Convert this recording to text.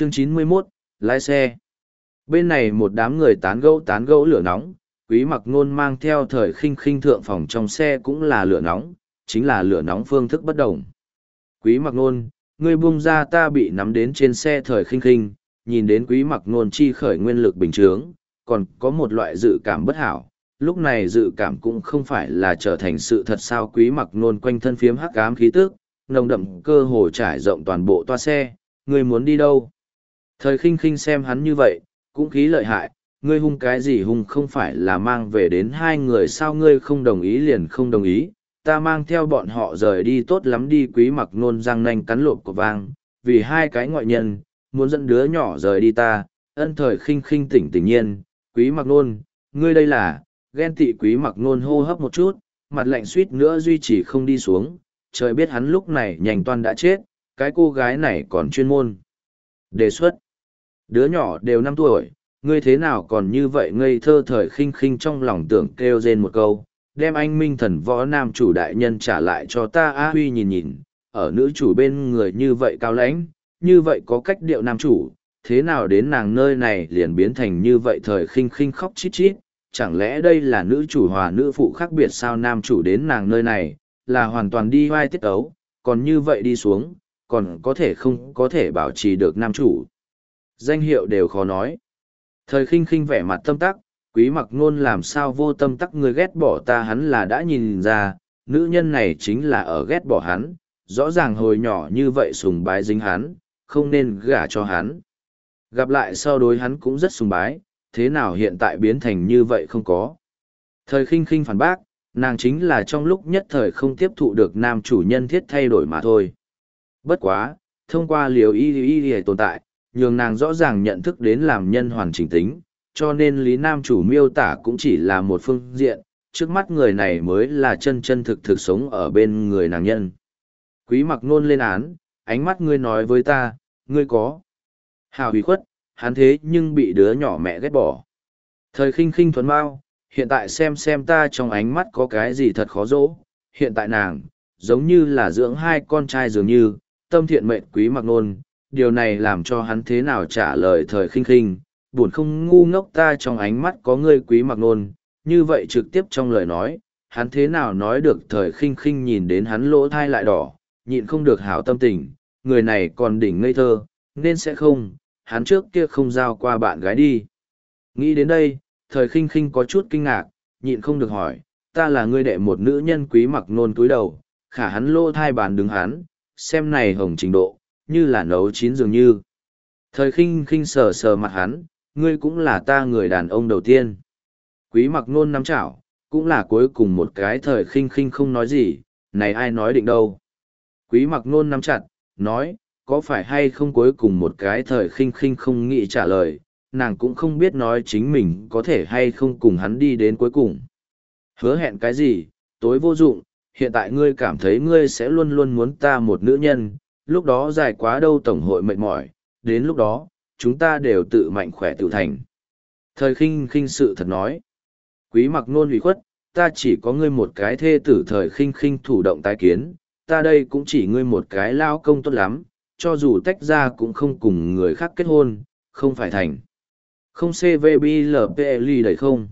chương chín mươi 91, lái xe. Bên này một đám người tán gẫu tán gẫu lửa nóng, quý mặc nôn mang theo thời khinh khinh thượng phòng trong xe cũng là lửa nóng, chính là lửa nóng phương thức bất đồng. Quý mặc nôn, ngươi buông ra ta bị nắm đến trên xe thời khinh khinh, nhìn đến quý mặc nôn chi khởi nguyên lực bình trướng, còn có một loại dự cảm bất hảo. Lúc này dự cảm cũng không phải là trở thành sự thật sao quý mặc nôn quanh thân phiếm hắc ám khí tức, nồng đậm cơ hồ trải rộng toàn bộ toa xe, người muốn đi đâu? Thời khinh khinh xem hắn như vậy, cũng khí lợi hại, ngươi hung cái gì hung không phải là mang về đến hai người sao ngươi không đồng ý liền không đồng ý, ta mang theo bọn họ rời đi tốt lắm đi quý mặc nôn răng nanh cắn lộp của vang, vì hai cái ngoại nhân, muốn dẫn đứa nhỏ rời đi ta, ân thời khinh khinh tỉnh tỉnh nhiên, quý mặc nôn, ngươi đây là, ghen tị quý mặc nôn hô hấp một chút, mặt lạnh suýt nữa duy trì không đi xuống, trời biết hắn lúc này nhành toan đã chết, cái cô gái này còn chuyên môn. Đề xuất, đứa nhỏ đều năm tuổi, ngươi thế nào còn như vậy ngây thơ thời khinh khinh trong lòng tưởng kêu rên một câu, đem anh minh thần võ nam chủ đại nhân trả lại cho ta a huy nhìn nhìn, ở nữ chủ bên người như vậy cao lãnh, như vậy có cách điệu nam chủ, thế nào đến nàng nơi này liền biến thành như vậy thời khinh khinh khóc chít chít, chẳng lẽ đây là nữ chủ hòa nữ phụ khác biệt sao nam chủ đến nàng nơi này, là hoàn toàn đi vai tiết ấu, còn như vậy đi xuống, còn có thể không có thể bảo trì được nam chủ. Danh hiệu đều khó nói. Thời khinh khinh vẻ mặt tâm tắc, quý mặc ngôn làm sao vô tâm tắc người ghét bỏ ta hắn là đã nhìn ra, nữ nhân này chính là ở ghét bỏ hắn, rõ ràng hồi nhỏ như vậy sùng bái dính hắn, không nên gả cho hắn. Gặp lại sau đối hắn cũng rất sùng bái, thế nào hiện tại biến thành như vậy không có. Thời khinh khinh phản bác, nàng chính là trong lúc nhất thời không tiếp thụ được nam chủ nhân thiết thay đổi mà thôi. Bất quá, thông qua liều y y y tồn tại, nhường nàng rõ ràng nhận thức đến làm nhân hoàn chỉnh tính, cho nên Lý Nam chủ miêu tả cũng chỉ là một phương diện, trước mắt người này mới là chân chân thực thực sống ở bên người nàng nhân. Quý mặc nôn lên án, ánh mắt ngươi nói với ta, ngươi có. Hào hủy khuất, hắn thế nhưng bị đứa nhỏ mẹ ghét bỏ. Thời khinh khinh thuần bao, hiện tại xem xem ta trong ánh mắt có cái gì thật khó dỗ, hiện tại nàng, giống như là dưỡng hai con trai dường như, tâm thiện mệnh quý mặc nôn, điều này làm cho hắn thế nào trả lời thời khinh khinh, buồn không ngu ngốc ta trong ánh mắt có ngươi quý mặc nôn, như vậy trực tiếp trong lời nói, hắn thế nào nói được thời khinh khinh nhìn đến hắn lỗ thai lại đỏ, nhịn không được hảo tâm tình, người này còn đỉnh ngây thơ, nên sẽ không, hắn trước kia không giao qua bạn gái đi. Nghĩ đến đây, thời khinh khinh có chút kinh ngạc, nhịn không được hỏi, ta là ngươi đệ một nữ nhân quý mặc nôn túi đầu, khả hắn lô thai bàn đứng hắn, xem này hồng trình độ, như là nấu chín dường như. Thời khinh khinh sờ sờ mặt hắn, ngươi cũng là ta người đàn ông đầu tiên. Quý mặc nôn nắm chảo, cũng là cuối cùng một cái thời khinh khinh không nói gì, này ai nói định đâu. Quý mặc nôn nắm chặt, nói, có phải hay không cuối cùng một cái thời khinh khinh không nghĩ trả lời, nàng cũng không biết nói chính mình có thể hay không cùng hắn đi đến cuối cùng. Hứa hẹn cái gì, tối vô dụng, hiện tại ngươi cảm thấy ngươi sẽ luôn luôn muốn ta một nữ nhân, lúc đó dài quá đâu tổng hội mệt mỏi, đến lúc đó, chúng ta đều tự mạnh khỏe tự thành. Thời khinh khinh sự thật nói, quý mặc nôn hủy khuất, ta chỉ có ngươi một cái thê tử thời khinh khinh thủ động tái kiến, ta đây cũng chỉ ngươi một cái lao công tốt lắm, cho dù tách ra cũng không cùng người khác kết hôn, không phải thành. Không CVBLPLI đầy không.